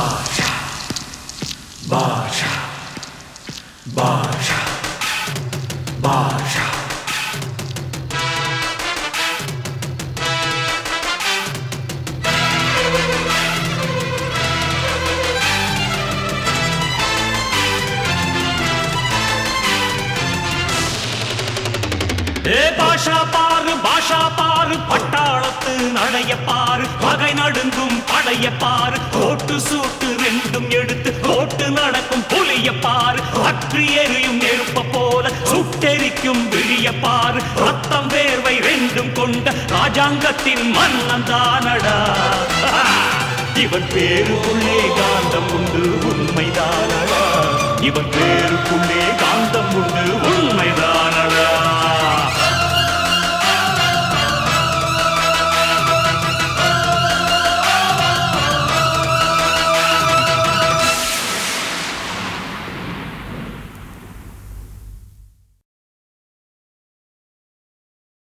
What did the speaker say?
Baixa, baixa, baixa, baixa. E baixa, baixa. பழைய பாரு வகை நடுங்கும் பழைய பாரு. கோட்டு சூட்டு ரெண்டும் எடுத்து கோட்டு நடக்கும் புளிய பாரு. அற்றி எரியும் நெருப்ப போல சுட்டெரிக்கும் விழிய பாரு. ரத்தம் வேர்வை ரெண்டும் கொண்ட ராஜாங்கத்தின் மன்னன் தானடா. இவன் பேருக்குள்ளே காந்தம் உண்டு உண்மைதானடா. இவன் பேருக்குள்ளே காந்தம் உண்டு உண்மைதான்